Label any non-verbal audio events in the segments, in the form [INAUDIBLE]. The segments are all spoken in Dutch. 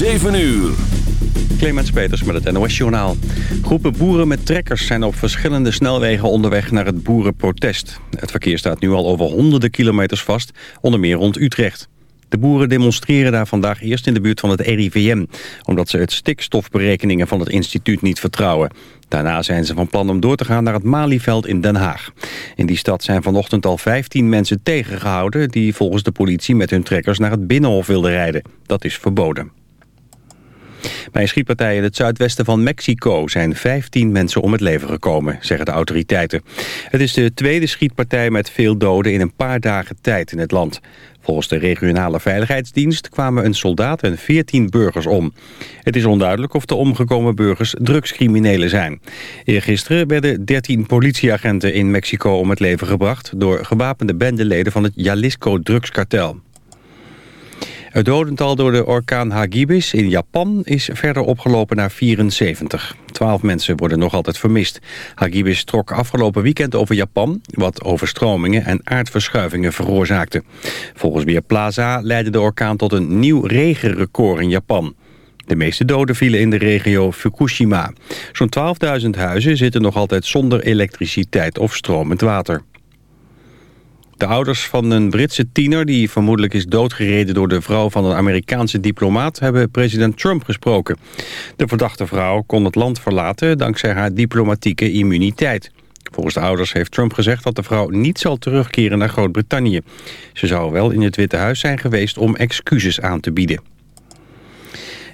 7 uur. Clemens Peters met het NOS-journaal. Groepen boeren met trekkers zijn op verschillende snelwegen onderweg naar het boerenprotest. Het verkeer staat nu al over honderden kilometers vast, onder meer rond Utrecht. De boeren demonstreren daar vandaag eerst in de buurt van het RIVM... omdat ze het stikstofberekeningen van het instituut niet vertrouwen. Daarna zijn ze van plan om door te gaan naar het Malieveld in Den Haag. In die stad zijn vanochtend al 15 mensen tegengehouden... die volgens de politie met hun trekkers naar het Binnenhof wilden rijden. Dat is verboden. Bij een schietpartij in het zuidwesten van Mexico zijn 15 mensen om het leven gekomen, zeggen de autoriteiten. Het is de tweede schietpartij met veel doden in een paar dagen tijd in het land. Volgens de regionale veiligheidsdienst kwamen een soldaat en 14 burgers om. Het is onduidelijk of de omgekomen burgers drugscriminelen zijn. Eergisteren werden 13 politieagenten in Mexico om het leven gebracht... door gewapende bendeleden van het Jalisco drugskartel. Het dodental door de orkaan Hagibis in Japan is verder opgelopen naar 74. Twaalf mensen worden nog altijd vermist. Hagibis trok afgelopen weekend over Japan... wat overstromingen en aardverschuivingen veroorzaakte. Volgens Weerplaza leidde de orkaan tot een nieuw regenrecord in Japan. De meeste doden vielen in de regio Fukushima. Zo'n 12.000 huizen zitten nog altijd zonder elektriciteit of stromend water. De ouders van een Britse tiener die vermoedelijk is doodgereden door de vrouw van een Amerikaanse diplomaat hebben president Trump gesproken. De verdachte vrouw kon het land verlaten dankzij haar diplomatieke immuniteit. Volgens de ouders heeft Trump gezegd dat de vrouw niet zal terugkeren naar Groot-Brittannië. Ze zou wel in het Witte Huis zijn geweest om excuses aan te bieden.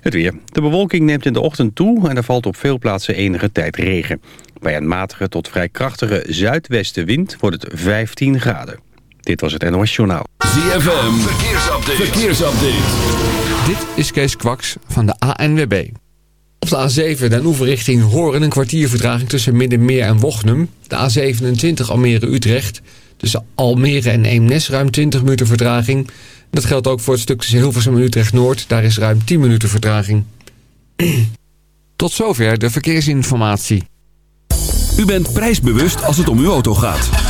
Het weer. De bewolking neemt in de ochtend toe en er valt op veel plaatsen enige tijd regen. Bij een matige tot vrij krachtige zuidwestenwind wordt het 15 graden. Dit was het NOS Journaal. ZFM, verkeersupdate. verkeersupdate. Dit is Kees Kwaks van de ANWB. Op de A7 Den Oever richting Horen een kwartier vertraging tussen Middenmeer en Wochnum. De A27 Almere-Utrecht tussen Almere en Eemnes ruim 20 minuten vertraging. Dat geldt ook voor het stuk tussen Hilversum en Utrecht-Noord. Daar is ruim 10 minuten vertraging. [CLEARS THROAT] Tot zover de verkeersinformatie. U bent prijsbewust als het om uw auto gaat.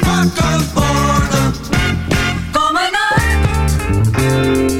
Wakker worden. Kom maar naar.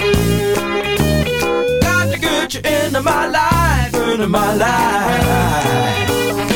Got you into my life, into my life.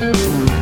Música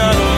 got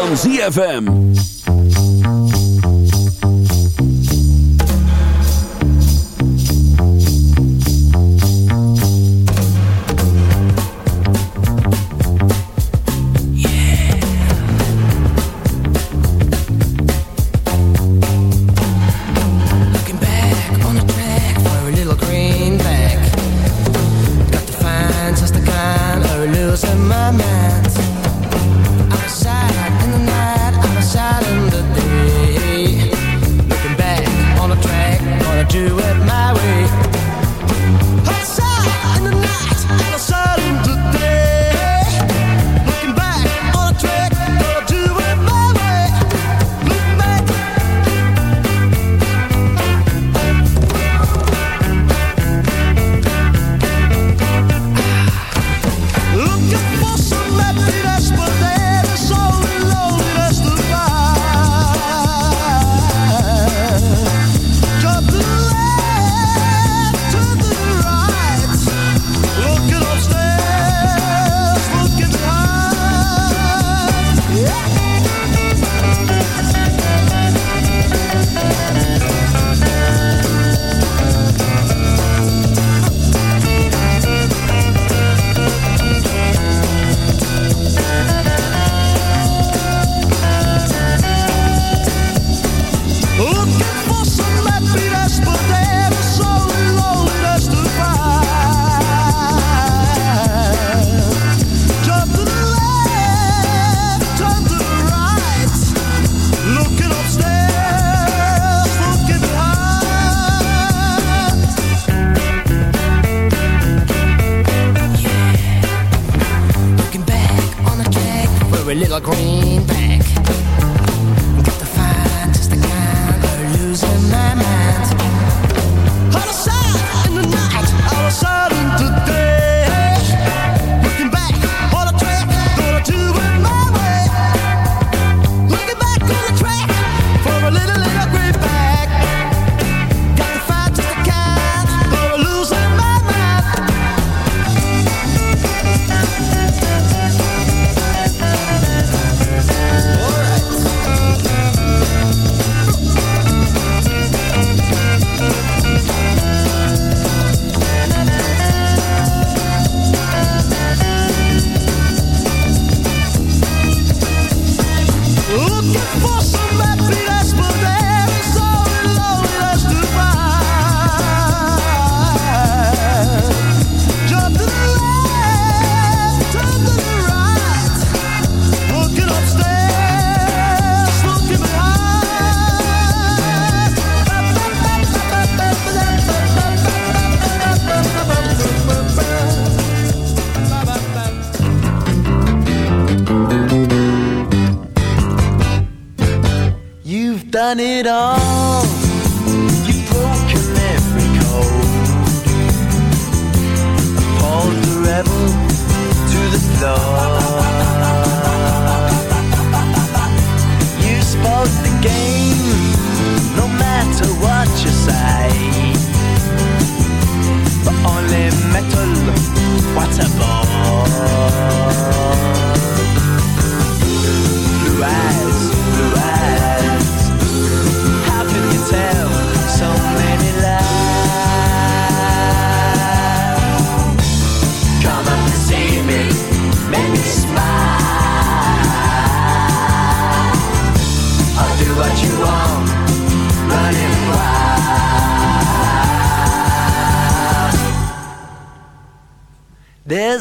van ZFM. Baltimore.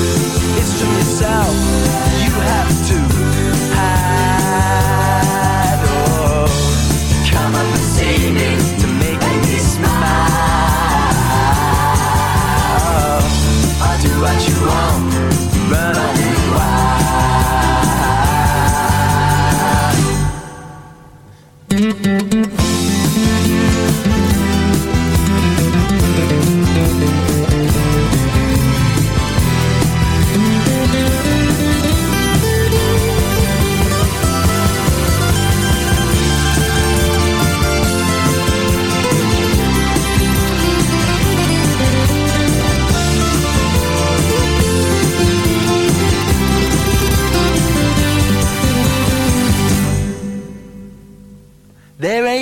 It's from yourself you have to hide. Oh, come up and see me to make me smile. Oh, I'll do what you want.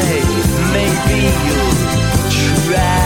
say maybe you'll try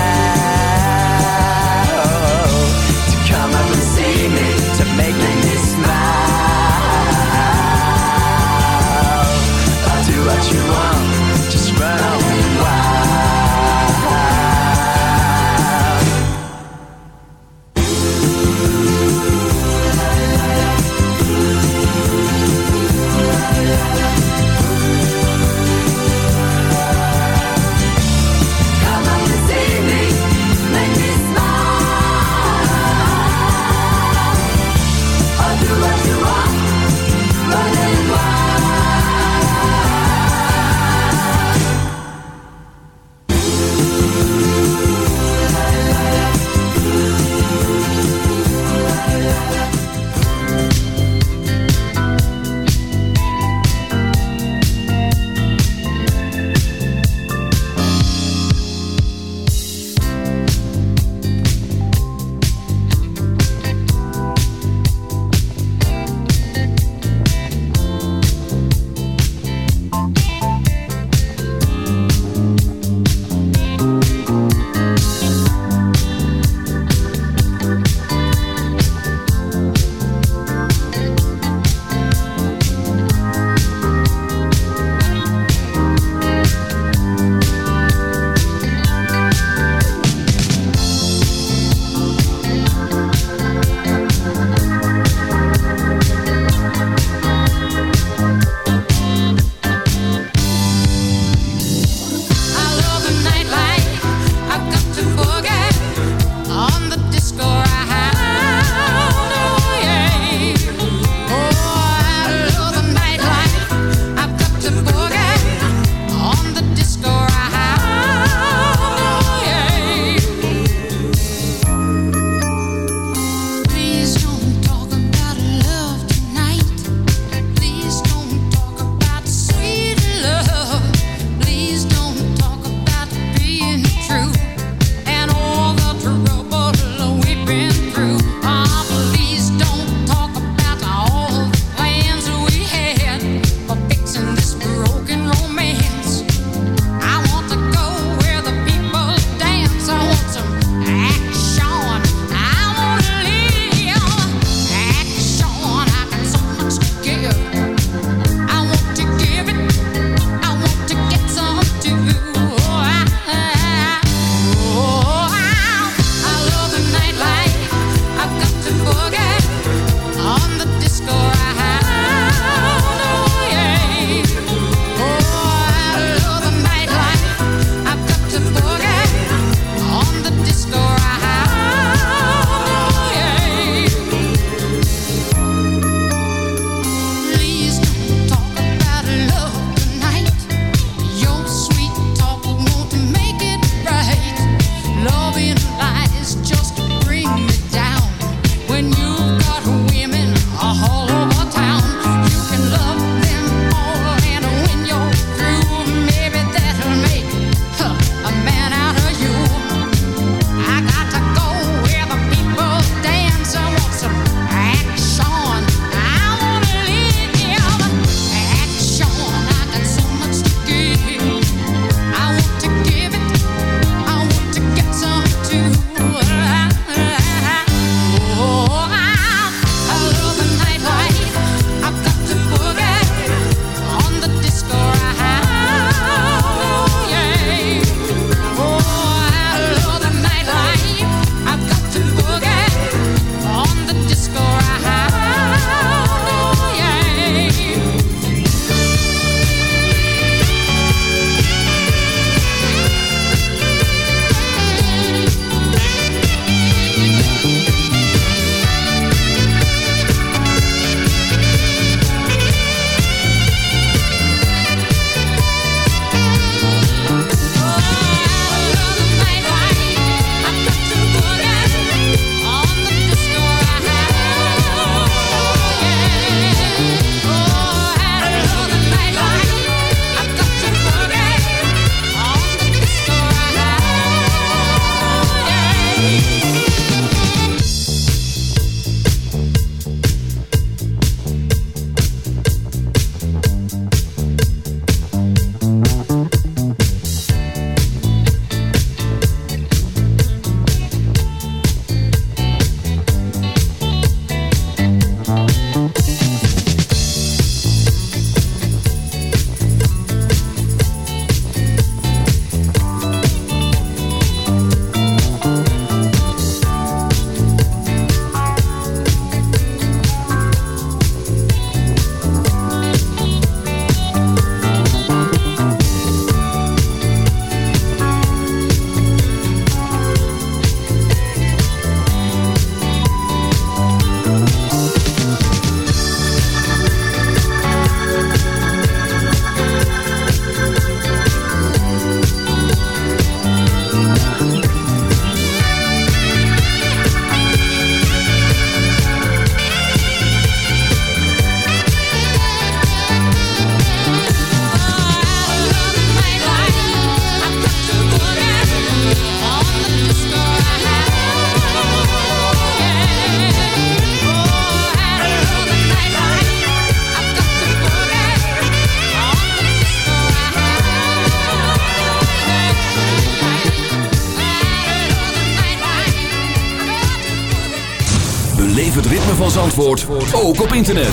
Zandvoort ook op internet.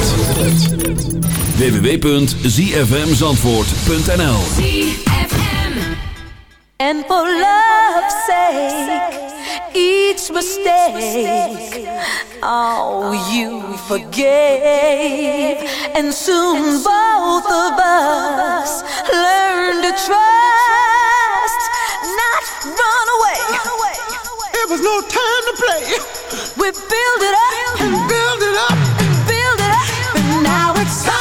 www.zfmzandvoort.nl And for love's sake, each mistake, oh, you forget. it's time.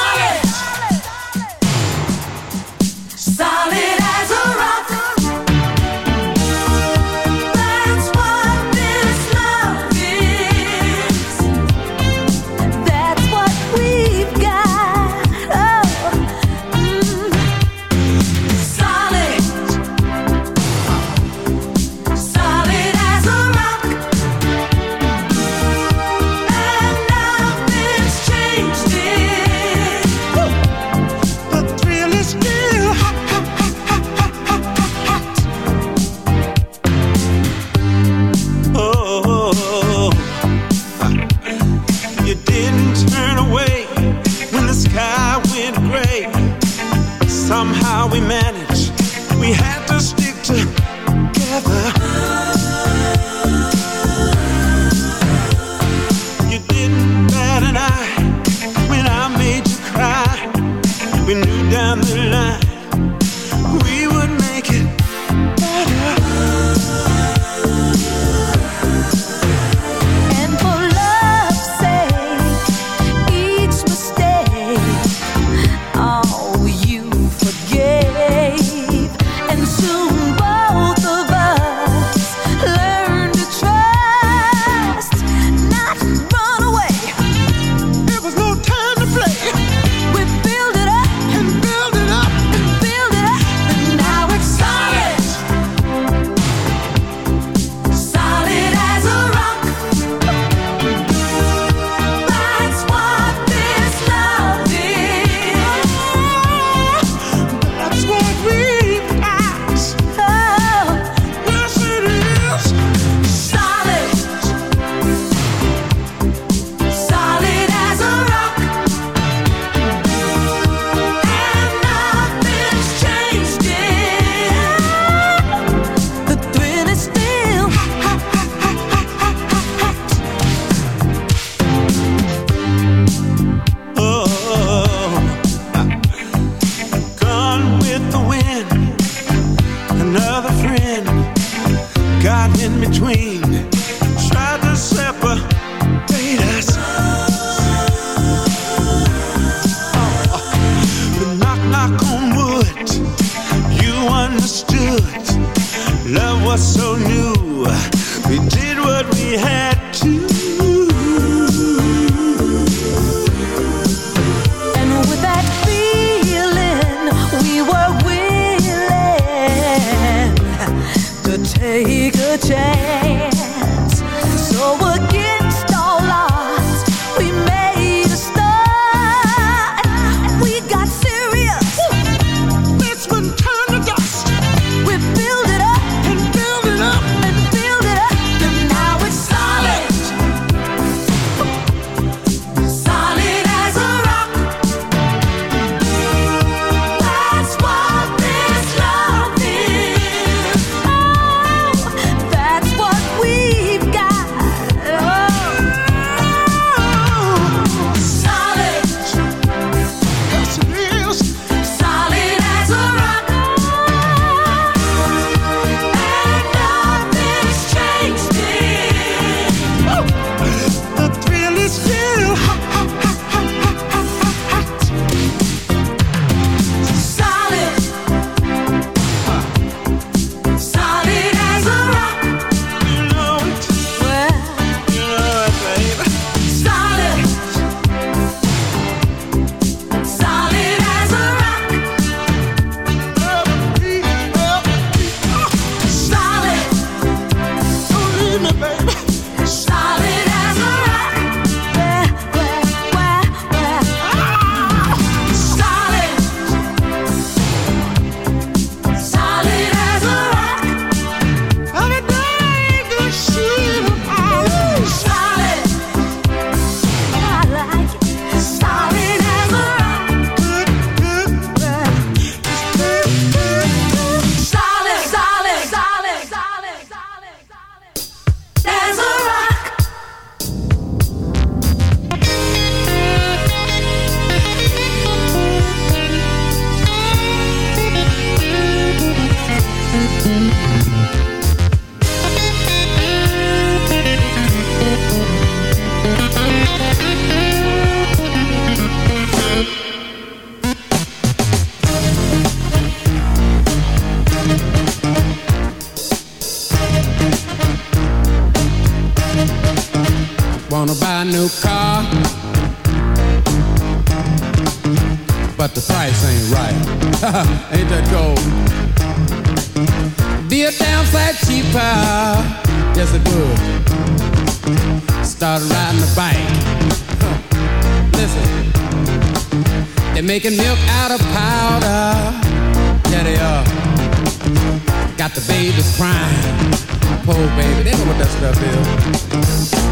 Poor baby, they know what that stuff is.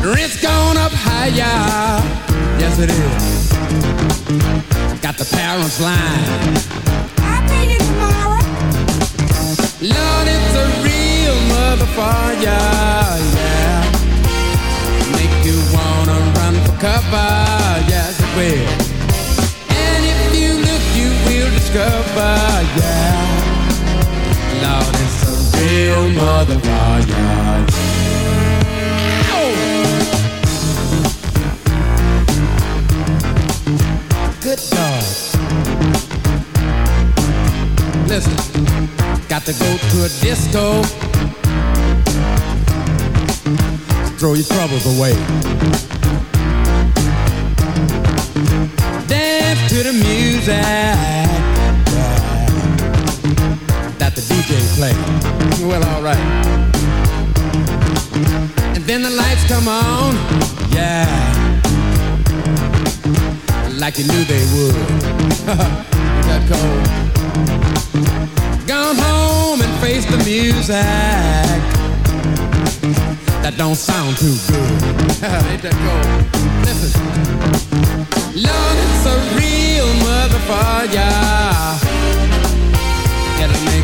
Rent's gone up higher. Yes, it is. Got the parents lying. I'll pay you tomorrow. Lord, it's a real motherfucker, yeah. Make you wanna run for cover, yes it will. And if you look, you will discover, yeah. Real motherfucker. Good God. Listen, got to go to a disco. Throw your troubles away. Dance to the music that the DJ play. Well, alright. And then the lights come on. Yeah like you knew they would. [LAUGHS] that cold. Gone home and face the music. That don't sound too good. [LAUGHS] Ain't that cold? Listen. Lord, it's a real motherfucker. It'll make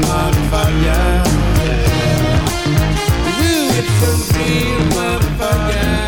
motherfucker. You get some real motherfucker.